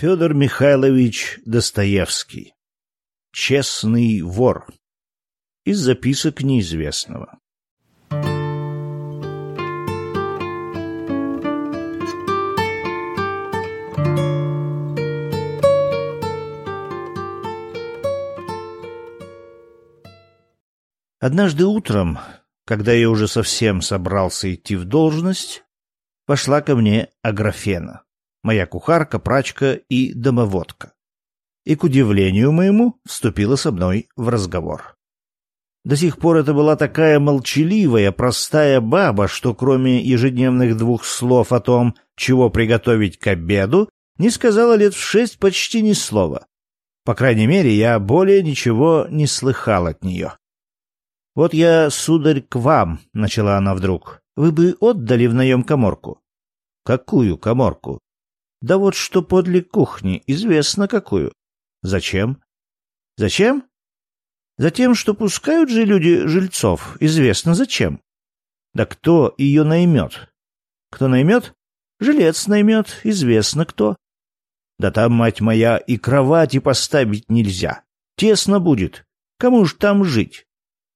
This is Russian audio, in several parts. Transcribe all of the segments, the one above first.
Федор Михайлович Достоевский. Честный вор. Из записок неизвестного. Однажды утром, когда я уже совсем собрался идти в должность, вошла ко мне Аграфена моя кухарка, прачка и домоводка. И, к удивлению моему, вступила со мной в разговор. До сих пор это была такая молчаливая, простая баба, что кроме ежедневных двух слов о том, чего приготовить к обеду, не сказала лет в шесть почти ни слова. По крайней мере, я более ничего не слыхал от нее. «Вот я, сударь, к вам», — начала она вдруг. «Вы бы отдали в наем коморку». «Какую коморку?» Да вот что подле кухни, известно какую. Зачем? Зачем? Затем, что пускают же люди жильцов, известно зачем. Да кто ее наймет? Кто наймет? Жилец наймет, известно кто. Да там, мать моя, и кровати поставить нельзя. Тесно будет. Кому ж там жить?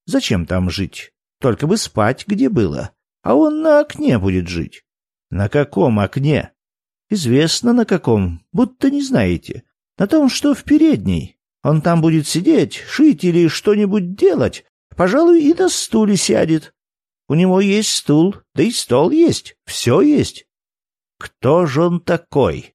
Зачем там жить? Только бы спать, где было. А он на окне будет жить. На каком окне? Известно на каком, будто не знаете. На том, что в передней. Он там будет сидеть, шить или что-нибудь делать. Пожалуй, и на стуле сядет. У него есть стул, да и стол есть, все есть. Кто же он такой?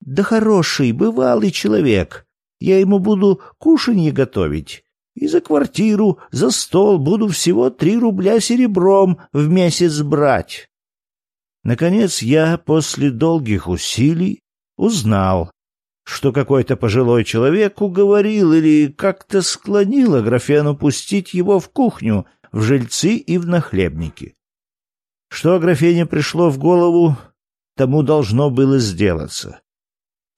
Да хороший, бывалый человек. Я ему буду кушанье готовить. И за квартиру, за стол буду всего три рубля серебром в месяц брать. Наконец я после долгих усилий узнал, что какой-то пожилой человек уговорил или как-то склонил Аграфену пустить его в кухню, в жильцы и в нахлебники. Что Аграфене пришло в голову, тому должно было сделаться.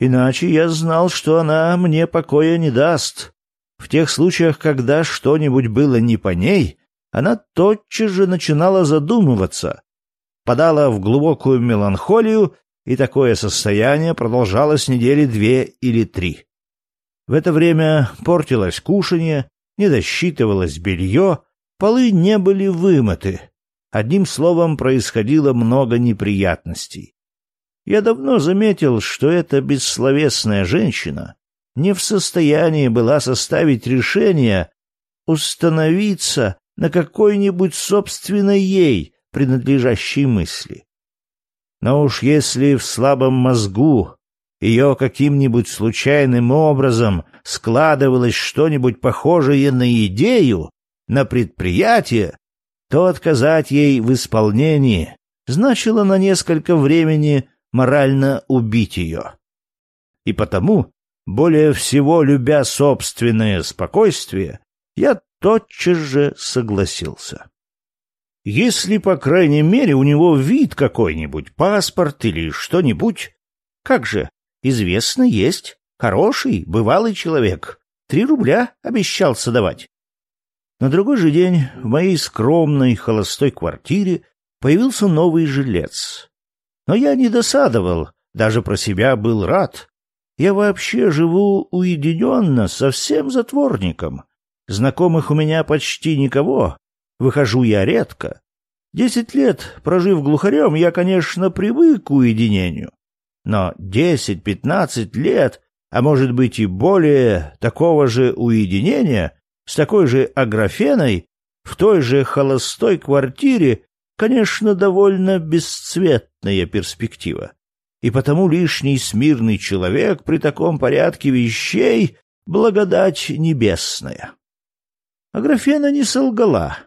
Иначе я знал, что она мне покоя не даст. В тех случаях, когда что-нибудь было не по ней, она тотчас же начинала задумываться, впадала в глубокую меланхолию, и такое состояние продолжалось недели две или три. В это время портилось кушанье, не досчитывалось белье, полы не были вымыты. Одним словом, происходило много неприятностей. Я давно заметил, что эта бессловесная женщина не в состоянии была составить решение установиться на какой-нибудь собственной ей, принадлежащей мысли. Но уж если в слабом мозгу ее каким-нибудь случайным образом складывалось что-нибудь похожее на идею, на предприятие, то отказать ей в исполнении значило на несколько времени морально убить ее. И потому, более всего любя собственное спокойствие, я тотчас же согласился. Если, по крайней мере, у него вид какой-нибудь, паспорт или что-нибудь. Как же, известно, есть. Хороший, бывалый человек. Три рубля обещался давать. На другой же день в моей скромной холостой квартире появился новый жилец. Но я не досадовал, даже про себя был рад. Я вообще живу уединенно, совсем затворником. Знакомых у меня почти никого, Выхожу я редко. Десять лет, прожив глухарем, я, конечно, привык к уединению. Но десять-пятнадцать лет, а может быть и более, такого же уединения, с такой же аграфеной, в той же холостой квартире, конечно, довольно бесцветная перспектива. И потому лишний смирный человек при таком порядке вещей — благодать небесная. Аграфена не солгала.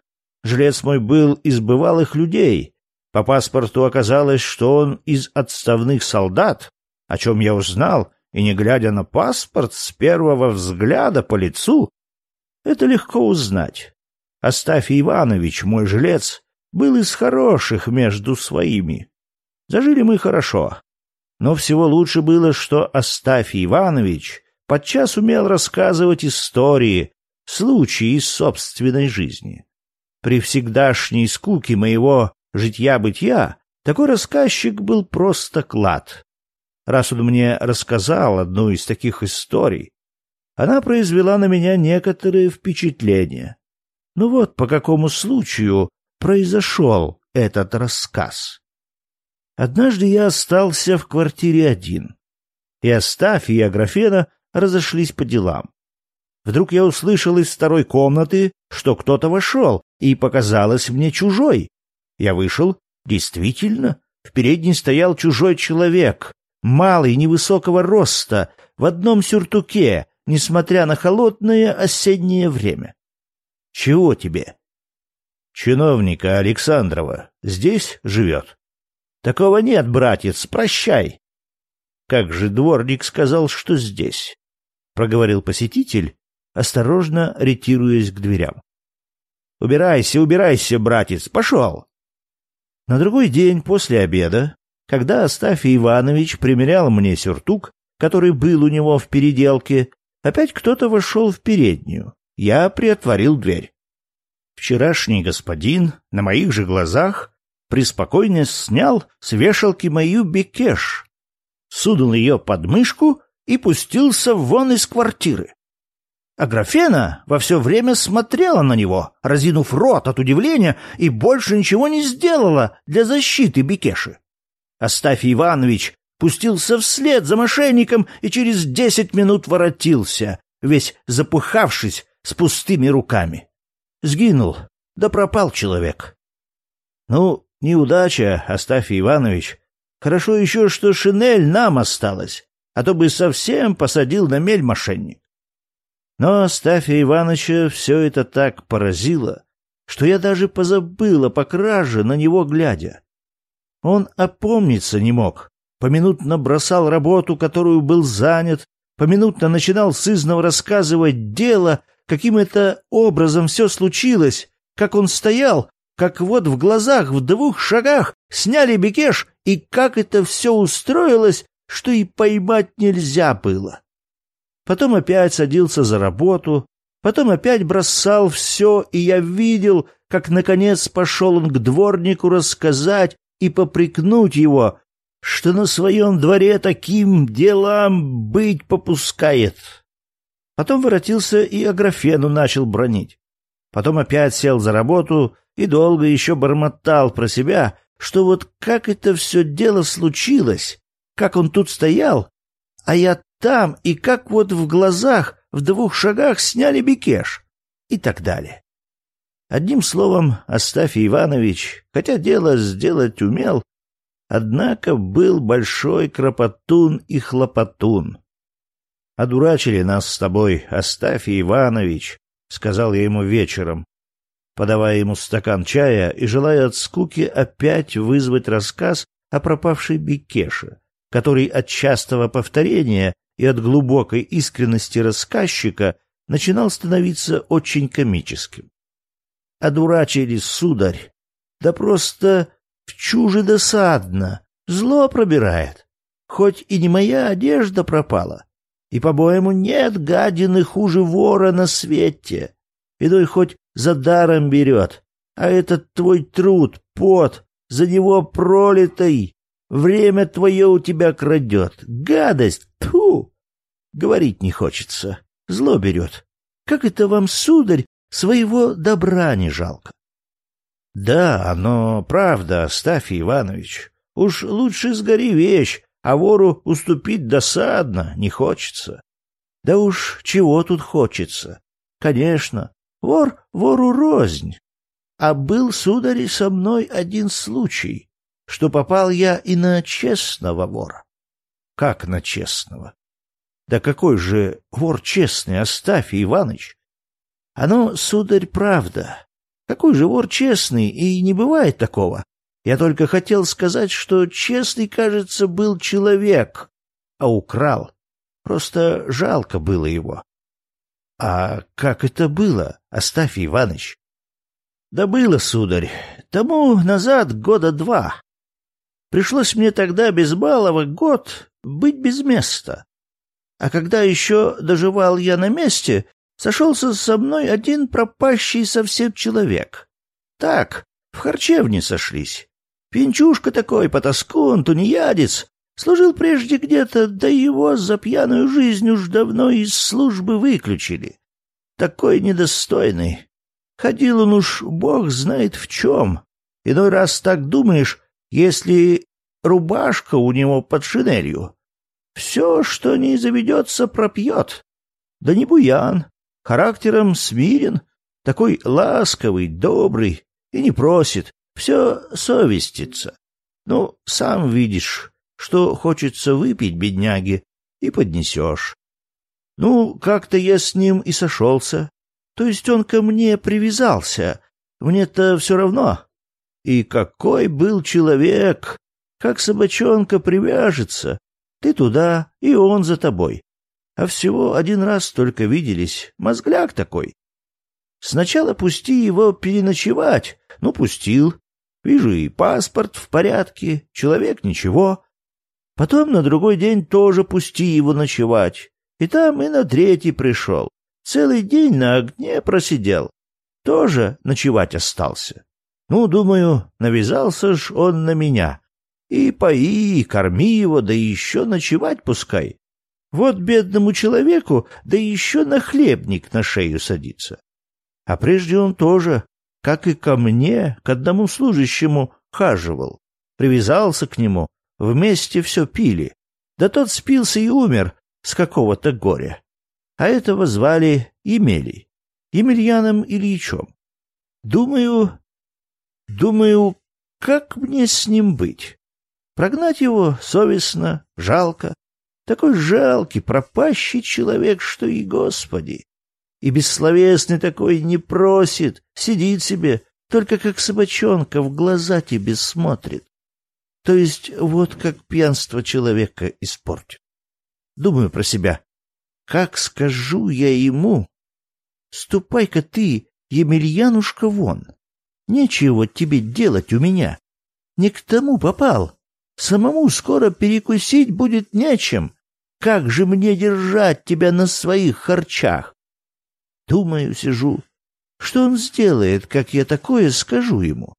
Жилец мой был из бывалых людей. По паспорту оказалось, что он из отставных солдат, о чем я узнал, и не глядя на паспорт, с первого взгляда по лицу, это легко узнать. Астафий Иванович, мой жилец, был из хороших между своими. Зажили мы хорошо. Но всего лучше было, что Астафий Иванович подчас умел рассказывать истории, случаи из собственной жизни. При всегдашней скуке моего житья-бытия такой рассказчик был просто клад. раз он мне рассказал одну из таких историй. Она произвела на меня некоторые впечатления. Ну вот по какому случаю произошел этот рассказ. Однажды я остался в квартире один. И Астафий и Аграфена разошлись по делам. Вдруг я услышал из второй комнаты, что кто-то вошел, и показалось мне чужой. Я вышел. Действительно, в передней стоял чужой человек, малый, невысокого роста, в одном сюртуке, несмотря на холодное осеннее время. «Чего тебе?» «Чиновника Александрова здесь живет?» «Такого нет, братец, прощай!» «Как же дворник сказал, что здесь?» — проговорил посетитель, осторожно ретируясь к дверям. «Убирайся, убирайся, братец, пошел!» На другой день после обеда, когда Астафий Иванович примерял мне сюртук, который был у него в переделке, опять кто-то вошел в переднюю. Я приотворил дверь. Вчерашний господин на моих же глазах преспокойно снял с вешалки мою бекеш, сунул ее под мышку и пустился вон из квартиры. А графена во все время смотрела на него, разинув рот от удивления, и больше ничего не сделала для защиты Бекеши. Астафий Иванович пустился вслед за мошенником и через десять минут воротился, весь запыхавшись, с пустыми руками. Сгинул, да пропал человек. Ну, неудача, Астафий Иванович. Хорошо еще, что шинель нам осталась, а то бы совсем посадил на мель мошенник. Но Астафия Ивановича все это так поразило, что я даже позабыла по краже на него глядя. Он опомниться не мог, поминутно бросал работу, которую был занят, поминутно начинал сызново рассказывать дело, каким это образом все случилось, как он стоял, как вот в глазах в двух шагах сняли бекеш, и как это все устроилось, что и поймать нельзя было потом опять садился за работу, потом опять бросал все, и я видел, как, наконец, пошел он к дворнику рассказать и попрекнуть его, что на своем дворе таким делам быть попускает. Потом воротился и Аграфену начал бронить. Потом опять сел за работу и долго еще бормотал про себя, что вот как это все дело случилось, как он тут стоял, а я там и как вот в глазах в двух шагах сняли бекеш и так далее. Одним словом, Астафий Иванович, хотя дело сделать умел, однако был большой кропотун и хлопотун. «Одурачили нас с тобой, Астафий Иванович», — сказал я ему вечером, подавая ему стакан чая и желая от скуки опять вызвать рассказ о пропавшей Бекеше, который от частого повторения и от глубокой искренности рассказчика начинал становиться очень комическим. Одурачили, сударь, да просто в чуже досадно, зло пробирает. Хоть и не моя одежда пропала, и, по-моему, нет гадины хуже вора на свете. Иной хоть за даром берет, а этот твой труд, пот, за него пролитый, время твое у тебя крадет. Гадость! Тьфу! Говорить не хочется. Зло берет. Как это вам, сударь, своего добра не жалко? Да, оно правда, Астафий Иванович. Уж лучше сгори вещь, а вору уступить досадно не хочется. Да уж чего тут хочется? Конечно, вор вору рознь. А был, сударь, со мной один случай, что попал я и на честного вора. Как на честного? Да какой же вор честный, Астафий Иваныч? Оно, сударь, правда. Какой же вор честный, и не бывает такого. Я только хотел сказать, что честный, кажется, был человек, а украл. Просто жалко было его. А как это было, Астафий Иваныч? Да было, сударь, тому назад года два. Пришлось мне тогда без малого год быть без места. А когда еще доживал я на месте, сошелся со мной один пропащий совсем человек. Так, в харчевне сошлись. Пинчушка такой, потаскун, тунеядец, Служил прежде где-то, да его за пьяную жизнь уж давно из службы выключили. Такой недостойный. Ходил он уж бог знает в чем. Иной раз так думаешь, если рубашка у него под шинелью. Все, что не заведется, пропьет. Да не буян, характером смирен, такой ласковый, добрый и не просит, все совестится. Ну, сам видишь, что хочется выпить, бедняги, и поднесешь. Ну, как-то я с ним и сошелся. То есть он ко мне привязался. Мне-то все равно. И какой был человек! Как собачонка привяжется. Ты туда, и он за тобой. А всего один раз только виделись. Мозгляк такой. Сначала пусти его переночевать. Ну, пустил. Вижу, и паспорт в порядке, человек ничего. Потом на другой день тоже пусти его ночевать. И там и на третий пришел. Целый день на огне просидел. Тоже ночевать остался. Ну, думаю, навязался ж он на меня. И пои, и корми его, да еще ночевать пускай. Вот бедному человеку, да еще на хлебник на шею садится. А прежде он тоже, как и ко мне, к одному служащему, хаживал. Привязался к нему, вместе все пили. Да тот спился и умер с какого-то горя. А этого звали Емелий, Емельяном Ильичом. Думаю, думаю, как мне с ним быть? Прогнать его совестно, жалко. Такой жалкий, пропащий человек, что и Господи. И бессловесный такой не просит, сидит себе, только как собачонка в глаза тебе смотрит. То есть вот как пьянство человека испортит. Думаю про себя. Как скажу я ему? Ступай-ка ты, Емельянушка, вон. Нечего тебе делать у меня. Не к тому попал. Самому скоро перекусить будет нечем. Как же мне держать тебя на своих харчах? Думаю, сижу. Что он сделает, как я такое скажу ему?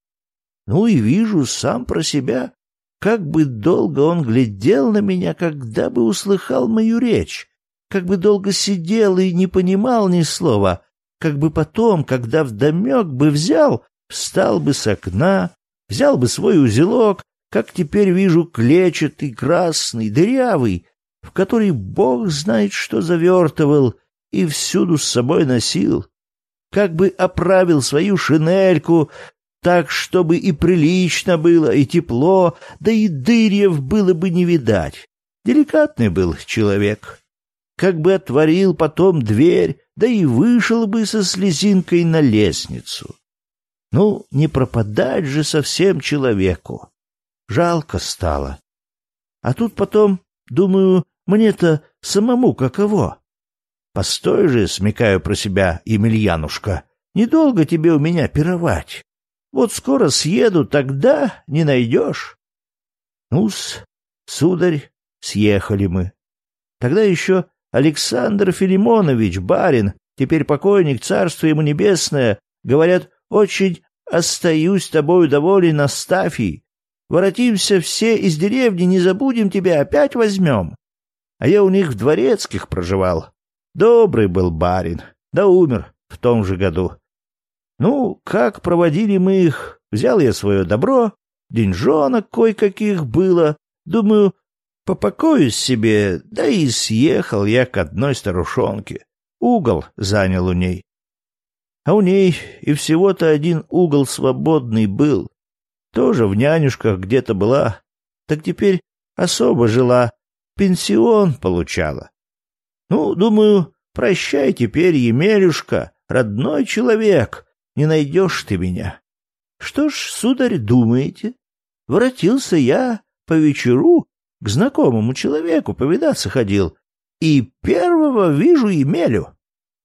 Ну и вижу сам про себя, как бы долго он глядел на меня, когда бы услыхал мою речь, как бы долго сидел и не понимал ни слова, как бы потом, когда вдомек бы взял, встал бы с окна, взял бы свой узелок, как теперь вижу клетчатый, красный, дырявый, в который бог знает что завертывал и всюду с собой носил, как бы оправил свою шинельку, так, чтобы и прилично было, и тепло, да и дырьев было бы не видать. Деликатный был человек. Как бы отворил потом дверь, да и вышел бы со слезинкой на лестницу. Ну, не пропадать же совсем человеку. Жалко стало. А тут потом, думаю, мне-то самому каково. Постой же, смекаю про себя, Емельянушка, недолго тебе у меня пировать. Вот скоро съеду, тогда не найдешь. Ну-с, сударь, съехали мы. Тогда еще Александр Филимонович, барин, теперь покойник, царство ему небесное, говорят, очень остаюсь тобою доволен, Астафий. Воротимся все из деревни, не забудем тебя, опять возьмем. А я у них в дворецких проживал. Добрый был барин, да умер в том же году. Ну, как проводили мы их? Взял я свое добро, деньжонок кое-каких было. Думаю, попокоюсь себе, да и съехал я к одной старушонке. Угол занял у ней. А у ней и всего-то один угол свободный был. Тоже в нянюшках где-то была. Так теперь особо жила, пенсион получала. Ну, думаю, прощай теперь, Емелюшка, родной человек не найдешь ты меня. Что ж, сударь, думаете? Воротился я по вечеру к знакомому человеку, повидаться ходил, и первого вижу Емелю.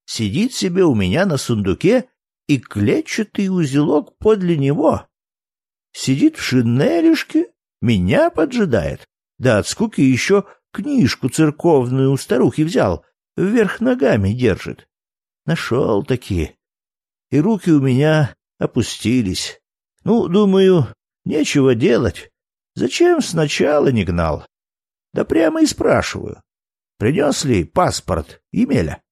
Сидит себе у меня на сундуке, и клетчатый узелок подле него. Сидит в шинелишке, меня поджидает. Да от скуки еще книжку церковную у старухи взял, вверх ногами держит. Нашел такие и руки у меня опустились. Ну, думаю, нечего делать. Зачем сначала не гнал? Да прямо и спрашиваю. Принес ли паспорт Емеля?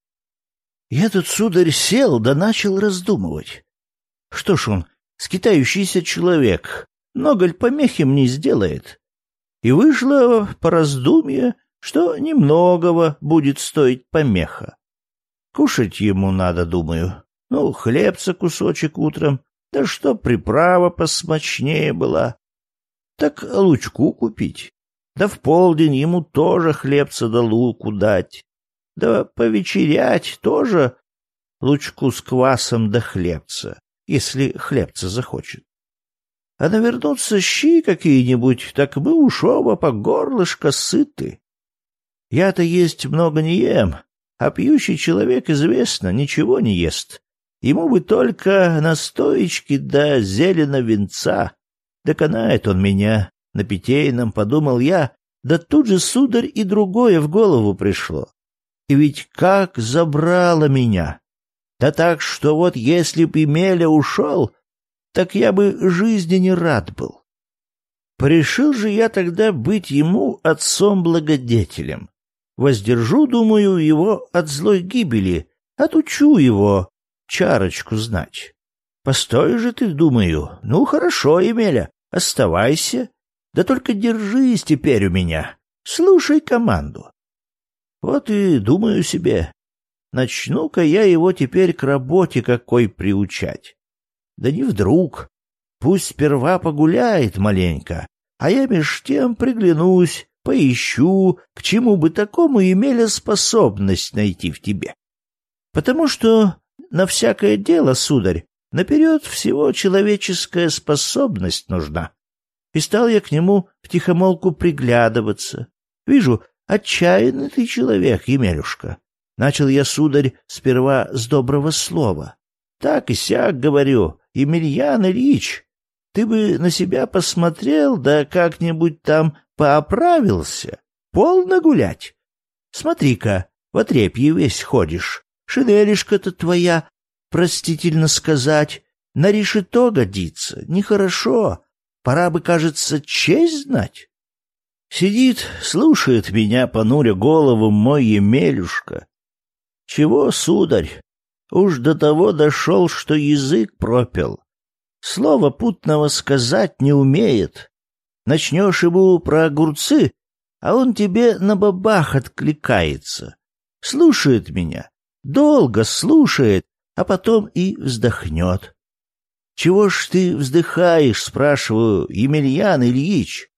Я тут, сударь, сел да начал раздумывать. Что ж он, скитающийся человек, много ли помехи мне сделает? И вышло по раздумье, что немногого будет стоить помеха. Кушать ему надо, думаю. Ну, хлебца кусочек утром, да что приправа посмочнее была. Так лучку купить. Да в полдень ему тоже хлебца да луку дать. Да повечерять тоже лучку с квасом да хлебца, если хлебца захочет. А навернуться щи какие-нибудь, так мы уж оба по горлышко сыты. Я-то есть много не ем, а пьющий человек, известно, ничего не ест. Ему бы только настоечки да зелено венца. Доконает он меня. На питейном, подумал я, да тут же, сударь, и другое в голову пришло. И ведь как забрало меня! Да так, что вот если б Емеля ушел, так я бы жизни не рад был. Порешил же я тогда быть ему отцом-благодетелем. Воздержу, думаю, его от злой гибели, отучу его чарочку знать. Постой же ты, думаю. Ну, хорошо, Емеля, оставайся. Да только держись теперь у меня. Слушай команду. Вот и думаю себе, начну-ка я его теперь к работе какой приучать. Да не вдруг. Пусть сперва погуляет маленько, а я меж тем приглянусь, поищу, к чему бы такому имели способность найти в тебе. Потому что на всякое дело, сударь, наперед всего человеческая способность нужна. И стал я к нему втихомолку приглядываться. Вижу, отчаянный ты человек, Емелюшка. Начал я, сударь, сперва с доброго слова. Так и сяк говорю, Емельян Ильич, ты бы на себя посмотрел, да как-нибудь там пооправился. Полно гулять. Смотри-ка, в отрепье весь ходишь. Шинелишка-то твоя, простительно сказать, на решето годится. Нехорошо. Пора бы, кажется, честь знать. Сидит, слушает меня, понуря голову, мой Емелюшка. Чего, сударь, уж до того дошел, что язык пропел. Слова путного сказать не умеет. Начнешь ему про огурцы, а он тебе на бабах откликается. Слушает меня, долго слушает, а потом и вздохнет. «Чего ж ты вздыхаешь?» — спрашиваю, Емельян Ильич.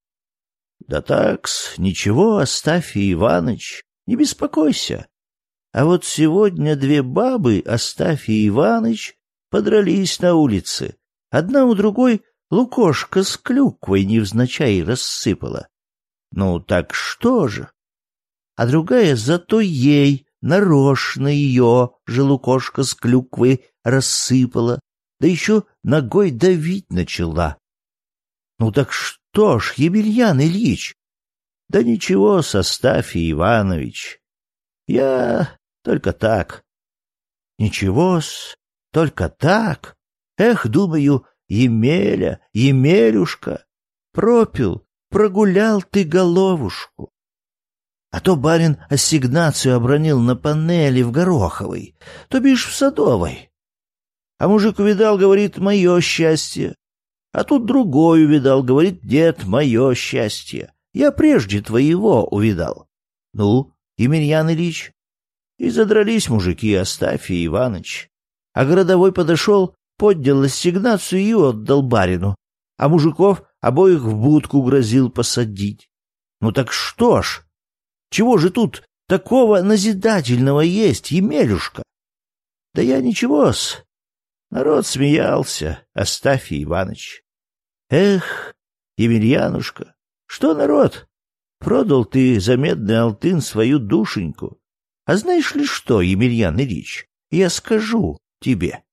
«Да такс, ничего, Астафий Иваныч, не беспокойся. А вот сегодня две бабы, Астафий Иваныч, подрались на улице. Одна у другой лукошка с клюквой невзначай рассыпала. Ну так что же? А другая зато ей нарочно ее же лукошка с клюквой рассыпала, да еще ногой давить начала. Ну так что ж, Емельян Ильич? Да ничего, Состафий Иванович. Я только так. Ничего-с, только так. Эх, думаю, Емеля, Емелюшка, пропил, прогулял ты головушку. А то барин ассигнацию обронил на панели в Гороховой, то бишь в Садовой. А мужик увидал, говорит, мое счастье. А тут другой увидал, говорит, дед, мое счастье. Я прежде твоего увидал. Ну, Емельян Ильич? И задрались мужики Астафий Иваныч. А городовой подошел, поднял ассигнацию и отдал барину. А мужиков обоих в будку грозил посадить. Ну так что ж, чего же тут такого назидательного есть, Емелюшка? Да я ничего-с. Народ смеялся, Астафий Иваныч. Эх, Емельянушка, что народ? Продал ты за медный алтын свою душеньку. А знаешь ли что, Емельян Ильич, я скажу тебе.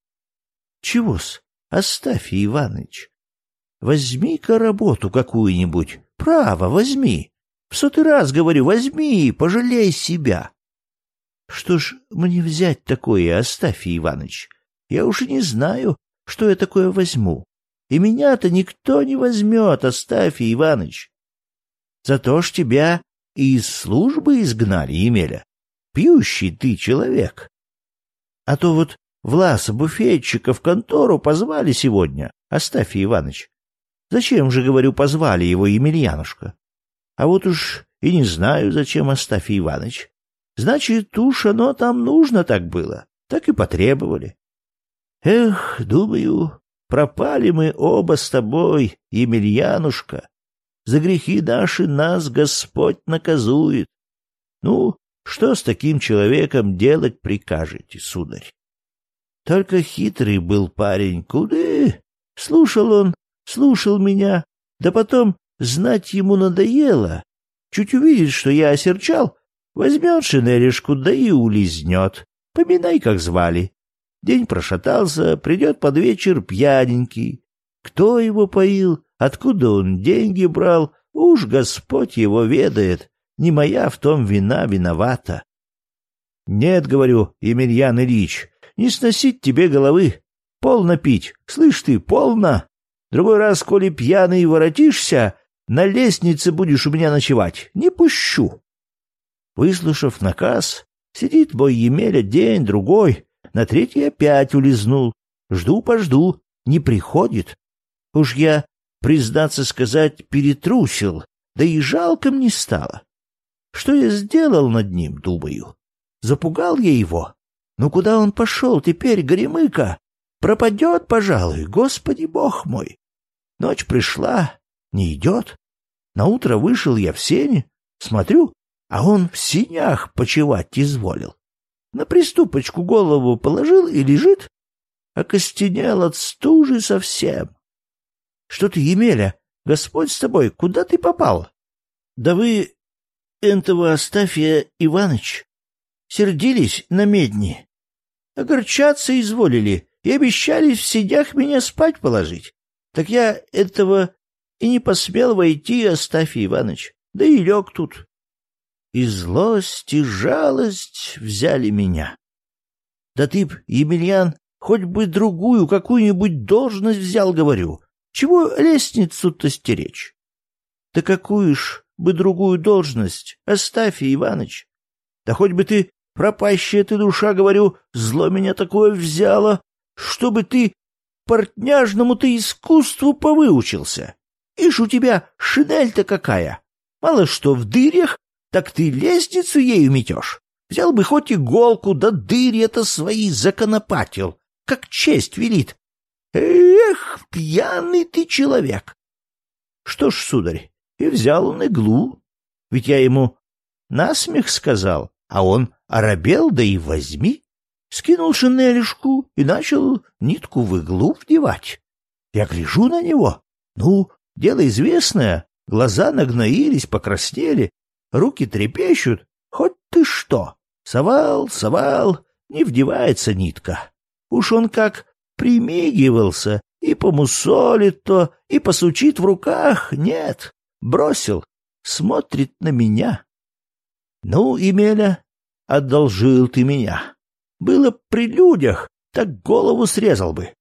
Чего-с, Астафий Иваныч? Возьми-ка работу какую-нибудь, право, возьми. В сотый раз говорю, возьми, пожалей себя. Что ж мне взять такое, Астафий Иванович? Я уж и не знаю, что я такое возьму. И меня-то никто не возьмет, Астафий Иванович. Зато ж тебя и из службы изгнали, Емеля. Пьющий ты человек. А то вот Власа буфетчика в контору позвали сегодня, Астафий Иванович. Зачем же, говорю, позвали его Емельянушка? А вот уж и не знаю, зачем Астафий Иванович. Значит, уж оно там нужно так было. Так и потребовали. Эх, думаю, пропали мы оба с тобой, Емельянушка. За грехи наши нас Господь наказует. Ну, что с таким человеком делать прикажете, сударь? Только хитрый был парень, куды? Слушал он, слушал меня, да потом знать ему надоело. Чуть увидит, что я осерчал, возьмет шинелишку, да и улизнет. Поминай, как звали. День прошатался, придет под вечер пьяненький. Кто его поил, Откуда он деньги брал, уж Господь его ведает. Не моя в том вина виновата. Нет, говорю, Емельян Ильич, не сносить тебе головы. Полно пить, слышь ты, полно. Другой раз, коли пьяный воротишься, на лестнице будешь у меня ночевать. Не пущу. Выслушав наказ, сидит мой Емеля день, другой, на третий опять улизнул. Жду-пожду, не приходит. Уж я признаться сказать, перетрусил, да и жалко мне стало. Что я сделал над ним, думаю? Запугал я его. Ну куда он пошел теперь, Горемыка? Пропадет, пожалуй, Господи Бог мой. Ночь пришла, не идет. Наутро вышел я в сене, смотрю, а он в синях почевать изволил. На приступочку голову положил и лежит, окостенел от стужи совсем. Что ты, Емеля? Господь с тобой, куда ты попал? Да вы этого Астафия Иваныч сердились на медни. Огорчаться изволили и обещались в сидях меня спать положить. Так я этого и не посмел войти, Астафий Иваныч, да и лег тут. И злость, и жалость взяли меня. Да ты б, Емельян, хоть бы другую какую-нибудь должность взял, говорю, чего лестницу-то стеречь? Да какую ж бы другую должность, Оставь, Иваныч. Да хоть бы ты, пропащая ты душа, говорю, зло меня такое взяло, чтобы ты портняжному-то искусству повыучился. Ишь у тебя шинель-то какая. Мало что в дырях, так ты лестницу ею метешь. Взял бы хоть иголку, да дыри это свои законопатил, как честь велит. Эх, пьяный ты человек! Что ж, сударь, и взял он иглу. Ведь я ему насмех сказал, а он оробел, да и возьми. Скинул шинелишку и начал нитку в иглу вдевать. Я гляжу на него. Ну, дело известное, глаза нагноились, покраснели, руки трепещут. Хоть ты что! Совал, совал, не вдевается нитка. Уж он как примигивался и помусолит то, и посучит в руках. Нет, бросил, смотрит на меня. Ну, Емеля, одолжил ты меня. Было при людях, так голову срезал бы.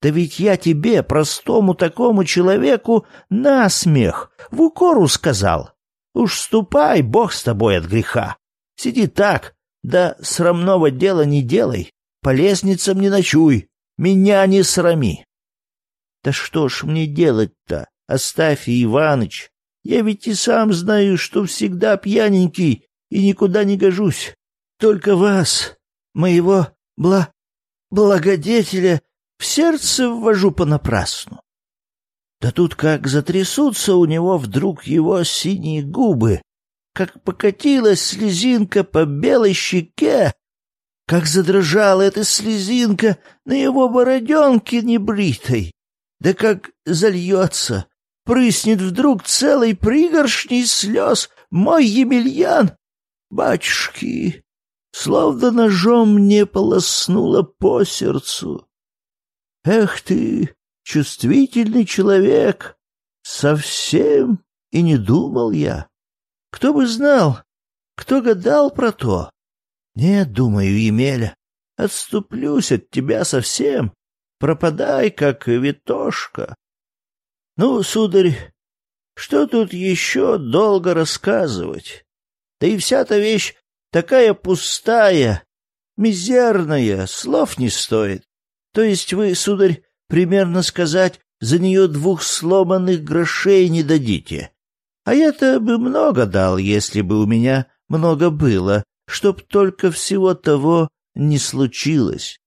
Да ведь я тебе, простому такому человеку, насмех, в укору сказал. Уж ступай, бог с тобой от греха. Сиди так, да срамного дела не делай, по лестницам не ночуй, меня не срами. Да что ж мне делать-то, Оставь, Иваныч? Я ведь и сам знаю, что всегда пьяненький и никуда не гожусь. Только вас, моего бла... благодетеля, в сердце ввожу понапрасну. Да тут как затрясутся у него вдруг его синие губы, как покатилась слезинка по белой щеке, как задрожала эта слезинка на его бороденке небритой, да как зальется, прыснет вдруг целой пригоршней слез мой Емельян. Батюшки, словно ножом мне полоснуло по сердцу. Эх ты, чувствительный человек, совсем и не думал я. Кто бы знал, кто гадал про то, нет, думаю, Емеля, отступлюсь от тебя совсем. Пропадай, как Витошка. Ну, сударь, что тут еще долго рассказывать? Да и вся-то вещь такая пустая, мизерная, слов не стоит. То есть вы, сударь, примерно сказать, за нее двух сломанных грошей не дадите. А я-то бы много дал, если бы у меня много было, чтоб только всего того не случилось.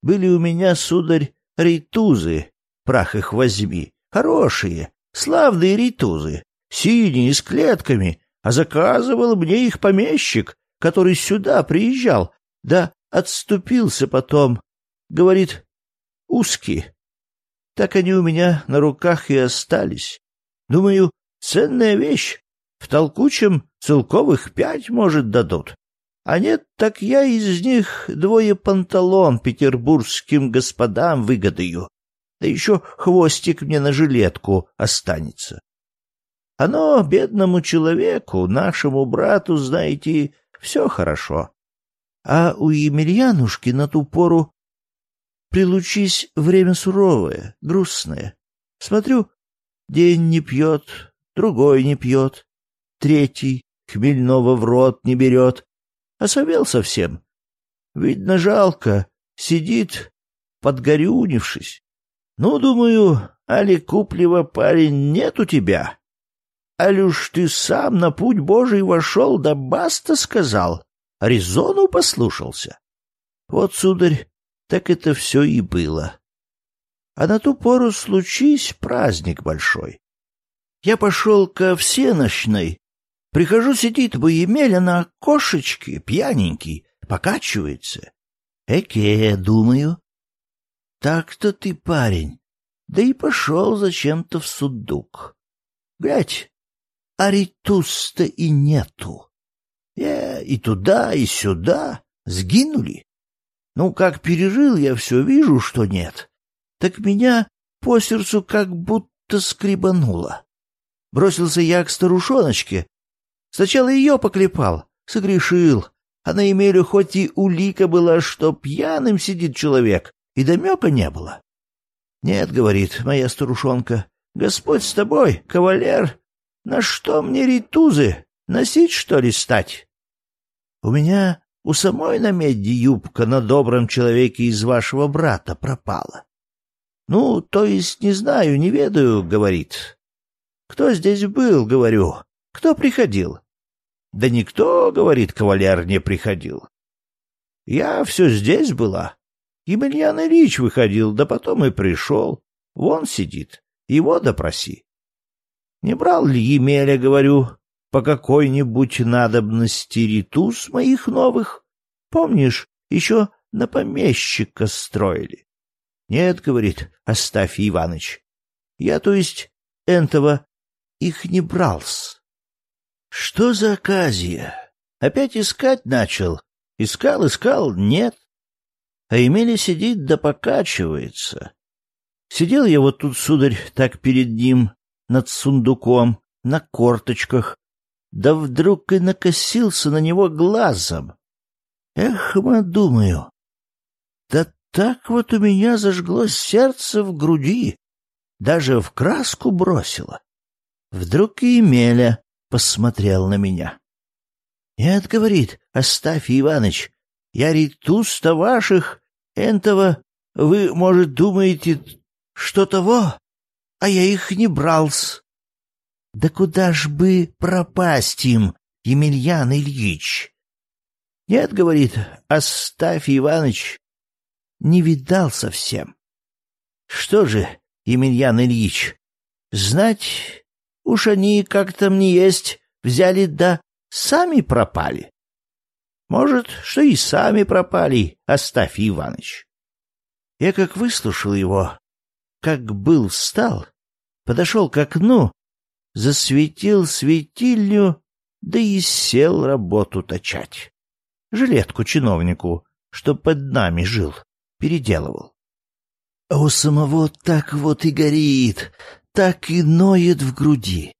Были у меня, сударь, рейтузы, прах их возьми, хорошие, славные рейтузы, синие, с клетками, а заказывал мне их помещик, который сюда приезжал, да отступился потом. Говорит, узкие. Так они у меня на руках и остались. Думаю, ценная вещь. В толкучем целковых пять, может, дадут. А нет, так я из них двое панталон петербургским господам выгодаю. Да еще хвостик мне на жилетку останется. Оно бедному человеку, нашему брату, знаете, все хорошо. А у Емельянушки на ту пору прилучись время суровое, грустное. Смотрю, день не пьет, другой не пьет, третий хмельного в рот не берет. Осовел совсем. Видно, жалко, сидит, подгорюнившись. Ну, думаю, али куплива парень нет у тебя? Уж ты сам на путь Божий вошел, да баста сказал, резону послушался. Вот, сударь, так это все и было. А на ту пору случись праздник большой. Я пошел ко всеночной. Прихожу, сидит Боемеля на кошечке, пьяненький, покачивается. Эке, думаю. Так-то ты, парень. Да и пошел зачем-то в судук. Глядь, аритус-то и нету. Я и туда, и сюда сгинули. Ну, как пережил я все, вижу, что нет. Так меня по сердцу как будто скребануло. Бросился я к старушоночке. Сначала ее поклепал, согрешил. А на хоть и улика была, что пьяным сидит человек, и домека не было. Нет, говорит моя старушонка, Господь с тобой, кавалер. На что мне ритузы? Носить, что ли, стать? У меня у самой на меди юбка на добром человеке из вашего брата пропала. Ну, то есть не знаю, не ведаю, говорит. Кто здесь был, говорю. Кто приходил? Да никто, говорит, кавалер не приходил. Я все здесь была. Емельян Ильич выходил, да потом и пришел. Вон сидит. Его допроси. Не брал ли Емеля, говорю, по какой-нибудь надобности ритус моих новых. Помнишь, еще на помещика строили. Нет, говорит Астафий Иваныч, я, то есть, энтого их не брал-с. Что за оказия? Опять искать начал. Искал, искал, нет. А Емеля сидит да покачивается. Сидел я вот тут, сударь, так перед ним, над сундуком, на корточках, да вдруг и накосился на него глазом. Эх, мы думаю, да так вот у меня зажглось сердце в груди, даже в краску бросило. Вдруг и Емеля посмотрел на меня. — Нет, — говорит, — Астафий Иваныч, я ритуста ваших, энтого, вы, может, думаете, что того, а я их не брал-с. Да куда ж бы пропасть им, Емельян Ильич? Нет, говорит, Астафий Иванович, не видал совсем. Что же, Емельян Ильич, знать, уж они как-то мне есть, взяли да сами пропали. Может, что и сами пропали, Астафий Иванович. Я как выслушал его, как был встал, подошел к окну засветил светильню, да и сел работу точать. Жилетку чиновнику, что под нами жил, переделывал. А у самого так вот и горит, так и ноет в груди.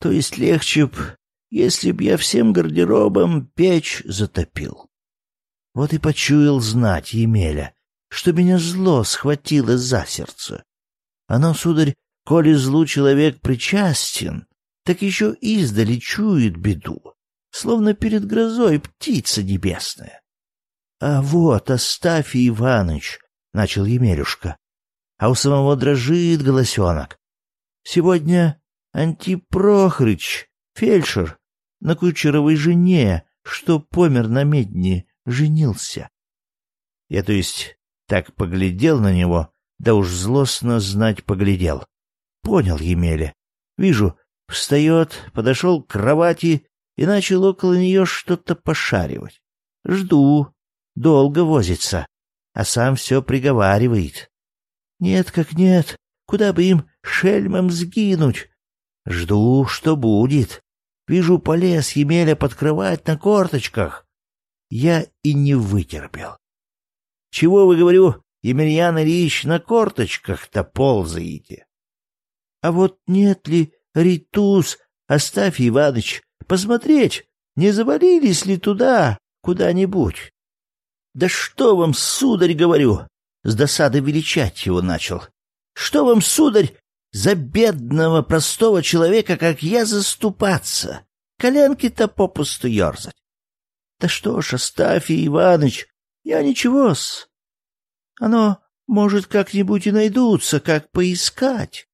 То есть легче б, если б я всем гардеробом печь затопил. Вот и почуял знать Емеля, что меня зло схватило за сердце. Оно, сударь, Коли злу человек причастен, так еще издали чует беду. словно перед грозой птица небесная. — А вот, Астафий Иваныч, — начал Емелюшка, — а у самого дрожит голосенок. Сегодня Антип Прохорыч, фельдшер, на кучеровой жене, что помер на медне, женился. Я, то есть, так поглядел на него, да уж злостно знать поглядел. Понял Емеля. Вижу, встает, подошел к кровати и начал около нее что-то пошаривать. Жду, долго возится, а сам все приговаривает. Нет, как нет, куда бы им шельмом сгинуть. Жду, что будет. Вижу, полез Емеля подкрывать на корточках. Я и не вытерпел. Чего вы, говорю, Емельян Ильич, на корточках-то ползаете? А вот нет ли Ритус, Оставь, Иваныч, посмотреть, не завалились ли туда куда-нибудь? Да что вам, сударь, говорю, с досады величать его начал. Что вам, сударь, за бедного простого человека, как я, заступаться? Коленки-то попусту ерзать. Да что ж, Астафий Иваныч, я ничего-с. Оно, может, как-нибудь и найдутся, как поискать.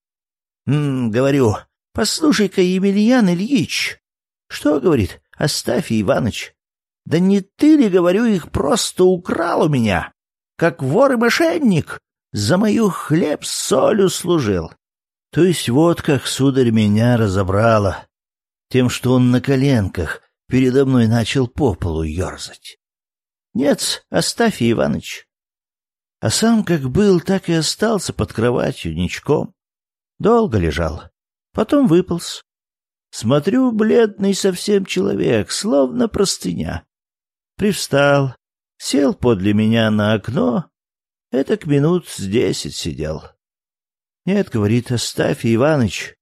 М -м, говорю, послушай-ка, Емельян Ильич. Что, говорит, Астафий Иваныч? Да не ты ли, говорю, их просто украл у меня, как вор и мошенник, за мою хлеб с служил. То есть вот как, сударь, меня разобрало, тем, что он на коленках передо мной начал по полу ерзать. Нет, Астафий Иваныч. А сам как был, так и остался под кроватью ничком. Долго лежал. Потом выполз. Смотрю, бледный совсем человек, словно простыня. Привстал, сел подле меня на окно, этак минут с десять сидел. Нет, говорит, Астафий Иваныч,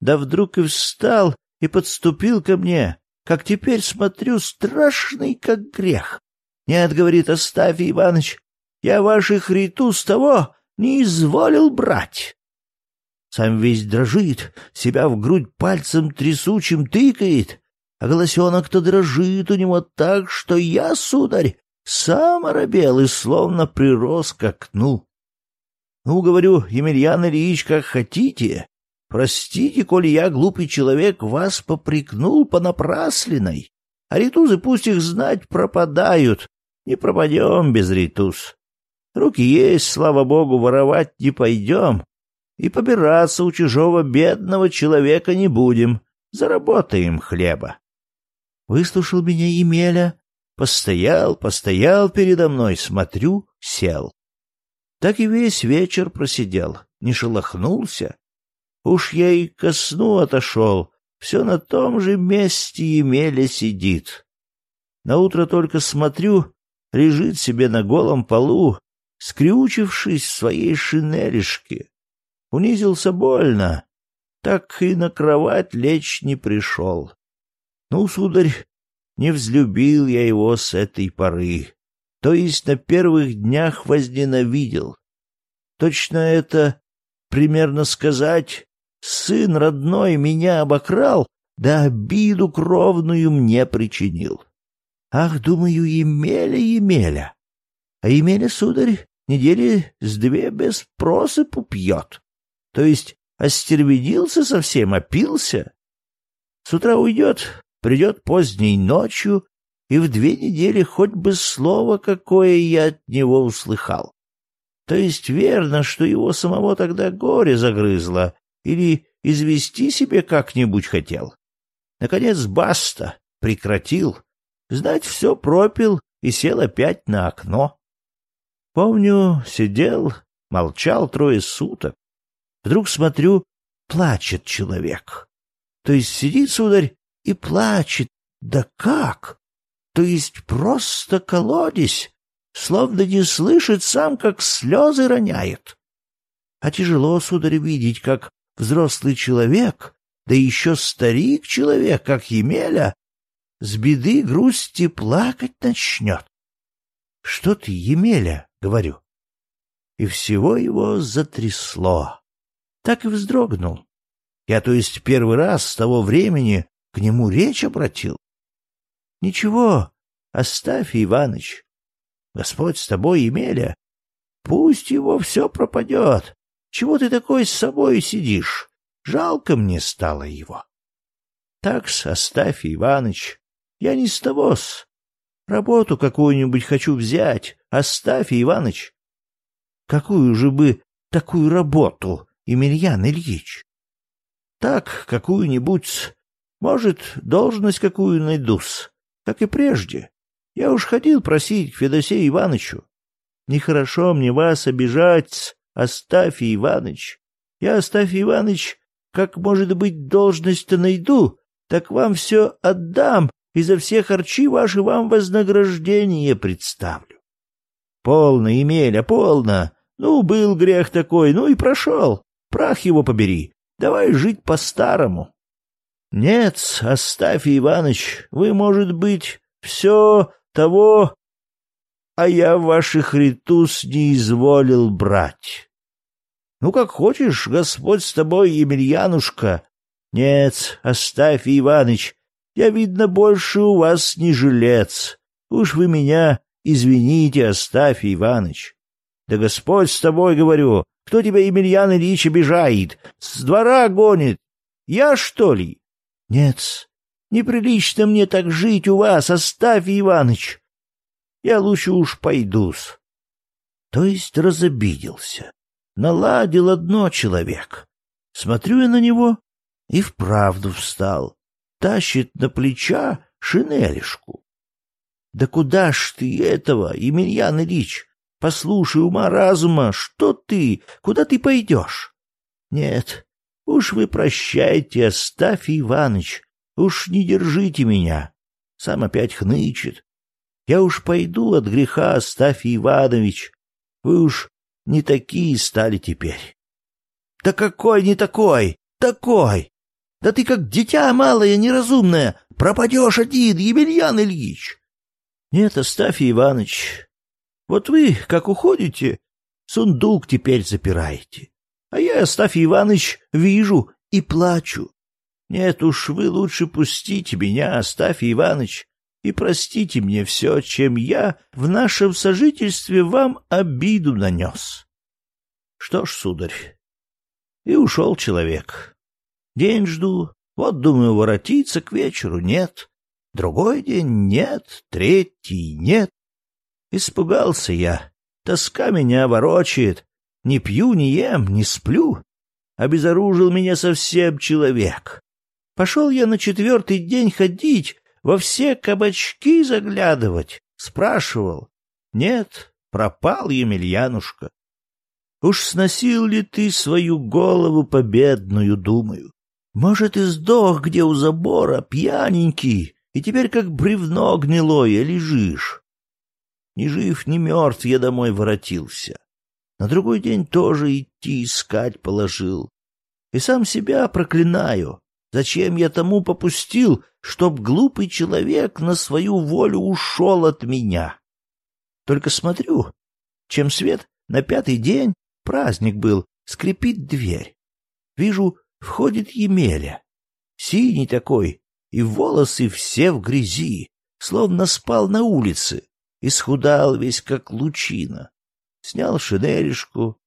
да вдруг и встал и подступил ко мне, как теперь смотрю, страшный, как грех. Нет, говорит Астафий Иваныч, я ваших риту с того не изволил брать. Сам весь дрожит, себя в грудь пальцем трясучим тыкает, а голосенок-то дрожит у него так, что я, сударь, сам оробел и словно прирос к окну. Ну, говорю, Емельян Ильич, как хотите. Простите, коли я, глупый человек, вас попрекнул понапрасленной. А ритузы пусть их знать пропадают. Не пропадем без ритуз. Руки есть, слава богу, воровать не пойдем. И побираться у чужого бедного человека не будем. Заработаем хлеба. Выслушал меня Емеля, постоял, постоял передо мной, смотрю, сел. Так и весь вечер просидел, не шелохнулся. Уж я и ко сну отошел, все на том же месте Емеля сидит. Наутро только смотрю, лежит себе на голом полу, скрючившись в своей шинелишке. Унизился больно, так и на кровать лечь не пришел. Ну, сударь, не взлюбил я его с этой поры, то есть на первых днях возненавидел. Точно это, примерно сказать, сын родной меня обокрал, да обиду кровную мне причинил. Ах, думаю, Емеля, Емеля. А Емеля, сударь, недели с две без просыпу пьет. То есть остервенился совсем, опился. С утра уйдет, придет поздней ночью, и в две недели хоть бы слово какое я от него услыхал. То есть верно, что его самого тогда горе загрызло, или извести себе как-нибудь хотел. Наконец, баста, прекратил. Знать, все пропил и сел опять на окно. Помню, сидел, молчал трое суток. Вдруг смотрю, плачет человек. То есть сидит, сударь, и плачет. Да как? То есть просто колодец, словно не слышит сам, как слезы роняет. А тяжело, сударь, видеть, как взрослый человек, да еще старик человек, как Емеля, с беды грусти плакать начнет. — Что ты, Емеля? — говорю. И всего его затрясло. Так и вздрогнул. Я, то есть, первый раз с того времени к нему речь обратил. Ничего, оставь, Иваныч. Господь с тобой, Емеля. Пусть его все пропадет. Чего ты такой с собой сидишь? Жалко мне стало его. Так-с, оставь, Иваныч. Я не с того-с. Работу какую-нибудь хочу взять. Оставь, Иваныч. Какую же бы такую работу, Емельян Ильич? Так, какую-нибудь, может, должность какую найдусь, как и прежде. Я уж ходил просить к Федосею Ивановичу. Нехорошо мне вас обижать, Оставь, Иваныч. Я, Оставь, Иваныч, как, может быть, должность-то найду, так вам все отдам и за все харчи ваши вам вознаграждение представлю. Полно, Емеля, полно. Ну, был грех такой, ну и прошел. Прах его побери. Давай жить по-старому. Нет, оставь, Иваныч, вы, может быть, все того, а я ваших ритус не изволил брать. Ну, как хочешь, Господь с тобой, Емельянушка. Нет, оставь, Иваныч, я, видно, больше у вас не жилец. Уж вы меня извините, оставь, Иваныч. Да Господь с тобой, говорю, кто тебя, Емельян Ильич, обижает? С двора гонит. Я, что ли? Нет, неприлично мне так жить у вас, оставь, Иваныч. Я лучше уж пойдусь. То есть разобиделся. Наладил одно человек. Смотрю я на него и вправду встал тащит на плеча шинелишку. Да куда ж ты этого, Емельян Ильич? Послушай, ума разума, что ты, куда ты пойдешь? Нет, уж вы прощайте, оставь, Иваныч, уж не держите меня. Сам опять хнычет. Я уж пойду от греха, оставь, Иванович. Вы уж не такие стали теперь. Да какой не такой? Такой! Да ты как дитя малое, неразумное, пропадешь один, Емельян Ильич. Нет, Астафий Иванович, вот вы, как уходите, сундук теперь запираете. А я, Астафий Иванович, вижу и плачу. Нет уж, вы лучше пустите меня, Астафий Иванович, и простите мне все, чем я в нашем сожительстве вам обиду нанес. Что ж, сударь, и ушел человек. День жду, вот, думаю, воротиться к вечеру нет. Другой день нет, третий нет. Испугался я. Тоска меня ворочает. Не пью, не ем, не сплю. Обезоружил меня совсем человек. Пошел я на четвертый день ходить, во все кабачки заглядывать. Спрашивал. Нет, пропал Емельянушка. Уж сносил ли ты свою голову победную, думаю. Может, и сдох где у забора, пьяненький, и теперь как бревно гнилое лежишь. Ни жив, ни мертв я домой воротился. На другой день тоже идти искать положил. И сам себя проклинаю. Зачем я тому попустил, чтоб глупый человек на свою волю ушел от меня? Только смотрю, чем свет на пятый день, праздник был, скрипит дверь. Вижу, Входит Емеля. Синий такой, и волосы все в грязи, словно спал на улице, исхудал весь как лучина. Снял шинелишку,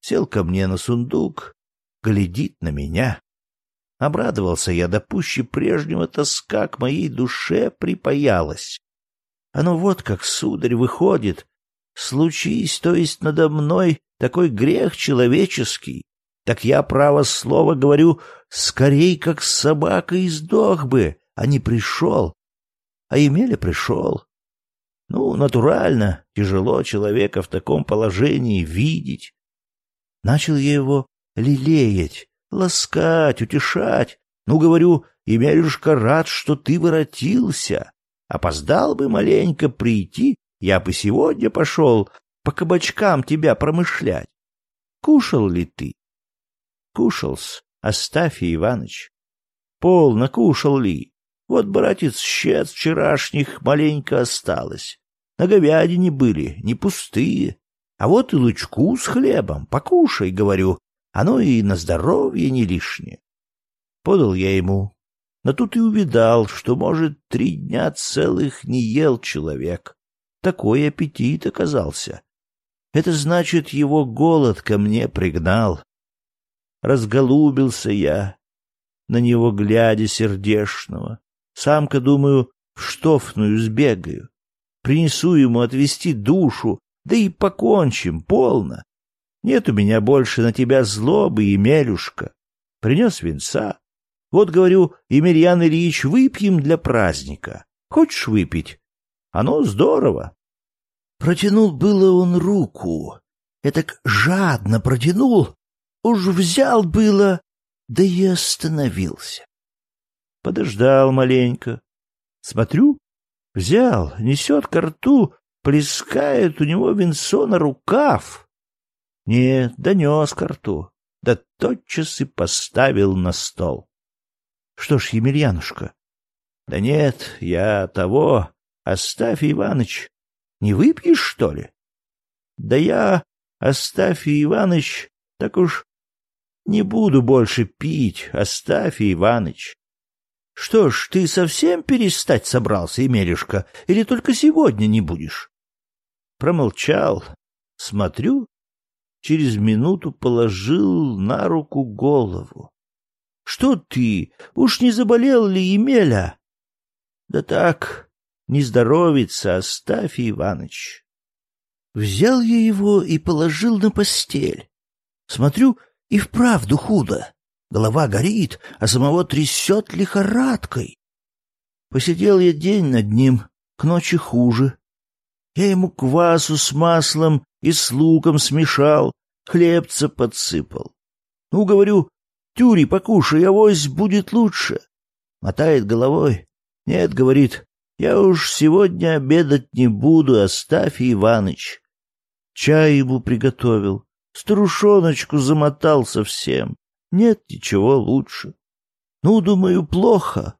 сел ко мне на сундук, глядит на меня. Обрадовался я, да пуще прежнего тоска к моей душе припаялась. Оно вот как, сударь, выходит. Случись, то есть надо мной, такой грех человеческий, так я, право слово говорю, скорей, как собака, и сдох бы, а не пришел. А Емеля пришел. Ну, натурально, тяжело человека в таком положении видеть. Начал я его лелеять, ласкать, утешать. Ну, говорю, Емелюшка рад, что ты воротился. Опоздал бы маленько прийти, я бы сегодня пошел по кабачкам тебя промышлять. Кушал ли ты? Кушал-с, Астафий Иваныч. Полно кушал ли? Вот, братец, щец вчерашних маленько осталось. На говядине были, не пустые. А вот и лучку с хлебом, покушай, говорю, оно и на здоровье не лишнее. Подал я ему. Но тут и увидал, что, может, три дня целых не ел человек. Такой аппетит оказался. Это значит, его голод ко мне пригнал. Разголубился я, на него глядя сердешного. Самка, думаю, в штофную сбегаю. Принесу ему отвести душу, да и покончим, полно. Нет у меня больше на тебя злобы, Емелюшка. Принес венца. Вот, говорю, Емельян Ильич, выпьем для праздника. Хочешь выпить? Оно здорово. Протянул было он руку. Этак жадно протянул. Уж взял было, да и остановился. Подождал маленько. Смотрю, взял, несет ко рту, плескает у него венцо на рукав. Нет, донес ко рту, да тотчас и поставил на стол. Что ж, Емельянушка? Да нет, я того, оставь, Иваныч. Не выпьешь, что ли? Да я, оставь, Иваныч, так уж не буду больше пить, оставь, Иваныч. Что ж, ты совсем перестать собрался, Емелюшка, или только сегодня не будешь? Промолчал. Смотрю, через минуту положил на руку голову. — Что ты? Уж не заболел ли Емеля? — Да так, не здоровится, оставь, Иваныч. Взял я его и положил на постель. Смотрю, и вправду худо. Голова горит, а самого трясет лихорадкой. Посидел я день над ним, к ночи хуже. Я ему квасу с маслом и с луком смешал, хлебца подсыпал. Ну, говорю, тюри, покушай, авось будет лучше. Мотает головой. Нет, говорит, я уж сегодня обедать не буду, оставь, Иваныч. Чай ему приготовил, старушоночку замотал совсем. Нет ничего лучше. Ну, думаю, плохо.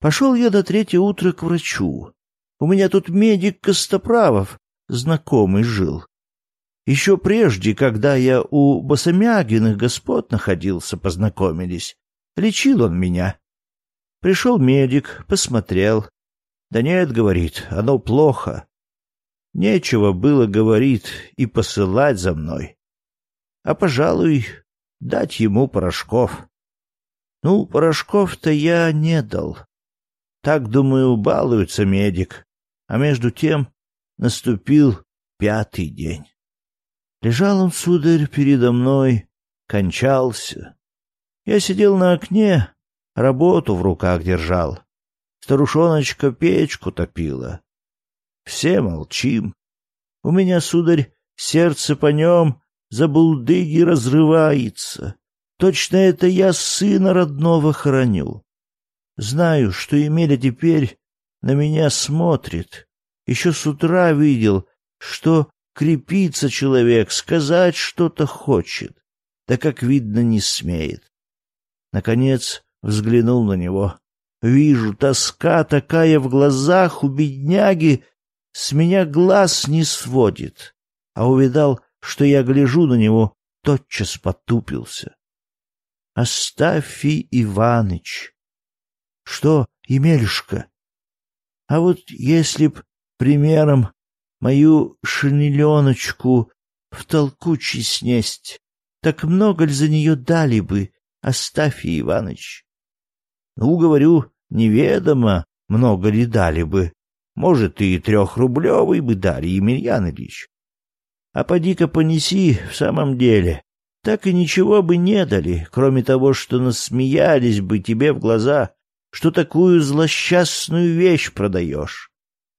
Пошел я до третьего утра к врачу. У меня тут медик Костоправов, знакомый, жил. Еще прежде, когда я у Босомягиных господ находился, познакомились. Лечил он меня. Пришел медик, посмотрел. Да нет, говорит, оно плохо. Нечего было, говорит, и посылать за мной. А, пожалуй, дать ему порошков. Ну, порошков-то я не дал. Так, думаю, балуется медик. А между тем наступил пятый день. Лежал он, сударь, передо мной, кончался. Я сидел на окне, работу в руках держал. Старушоночка печку топила. Все молчим. У меня, сударь, сердце по нем за булдыги разрывается. Точно это я сына родного хороню. Знаю, что Емеля теперь на меня смотрит. Еще с утра видел, что крепится человек, сказать что-то хочет, да, как видно, не смеет. Наконец взглянул на него. Вижу, тоска такая в глазах у бедняги, с меня глаз не сводит. А увидал, что я гляжу на него, тотчас потупился. Оставь, Иваныч. Что, Емельшка? А вот если б примером мою шинеленочку в толкучий снесть, так много ли за нее дали бы, оставь, Иваныч? Ну, говорю, неведомо, много ли дали бы. Может, и трехрублевый бы дали, Емельян Ильич. А поди-ка понеси в самом деле. Так и ничего бы не дали, кроме того, что насмеялись бы тебе в глаза, что такую злосчастную вещь продаешь.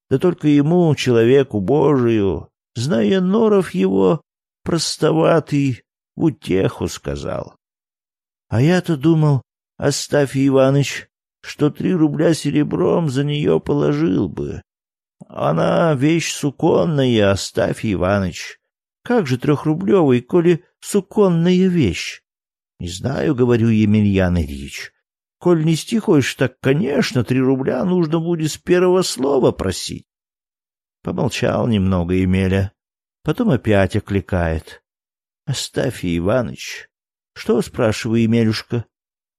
Да только ему, человеку Божию, зная норов его, простоватый, в утеху сказал. А я-то думал, оставь, Иваныч, что три рубля серебром за нее положил бы. Она вещь суконная, оставь, Иваныч. Как же трехрублевый, коли суконная вещь? Не знаю, говорю, Емельян Ильич. Коль нести хочешь, так, конечно, три рубля нужно будет с первого слова просить. Помолчал немного Емеля, потом опять окликает. — Оставь, Иваныч. — Что, спрашиваю, Емелюшка?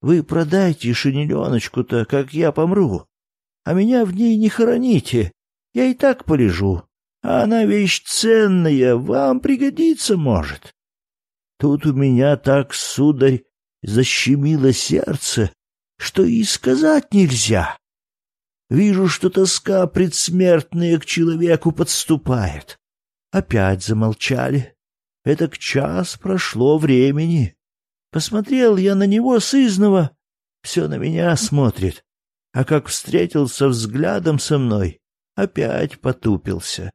Вы продайте шинеленочку-то, как я помру, а меня в ней не хороните. Я и так полежу, она вещь ценная, вам пригодится может. Тут у меня так, сударь, защемило сердце, что и сказать нельзя. Вижу, что тоска предсмертная к человеку подступает. Опять замолчали. Это к час прошло времени. Посмотрел я на него сызново, все на меня смотрит, а как встретился взглядом со мной, опять потупился.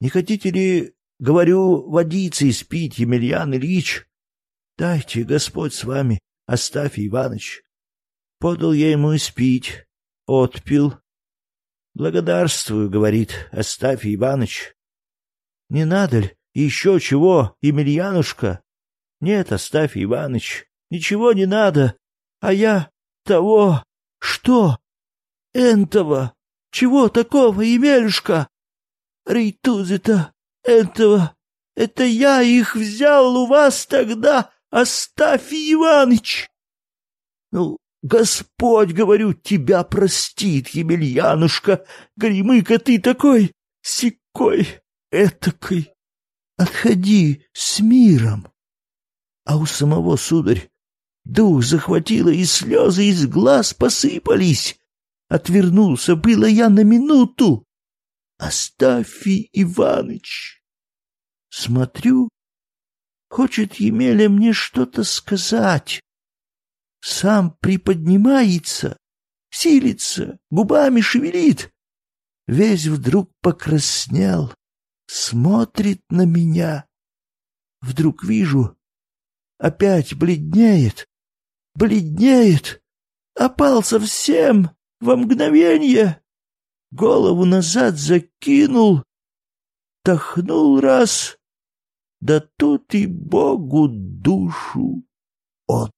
Не хотите ли, говорю, водиться и спить, Емельян Ильич? Дайте, Господь с вами, Оставь, Иваныч. Подал я ему испить, отпил. Благодарствую, говорит, Оставь, Иваныч. Не надо ли еще чего, Емельянушка? Нет, оставь, Иваныч, ничего не надо. А я того, что? Энтова. Чего такого, Емелюшка? Рейтузы-то этого. Это я их взял у вас тогда, оставь, Иваныч. Ну, Господь, говорю, тебя простит, Емельянушка. Гремыка ты такой, сикой, этакой. Отходи с миром а у самого, сударь, дух захватило, и слезы из глаз посыпались. Отвернулся было я на минуту. Оставь, Иваныч. Смотрю, хочет Емеля мне что-то сказать. Сам приподнимается, силится, губами шевелит. Весь вдруг покраснел, смотрит на меня. Вдруг вижу, опять бледнеет, бледнеет, опал совсем во мгновенье, голову назад закинул, тахнул раз, да тут и Богу душу отдал.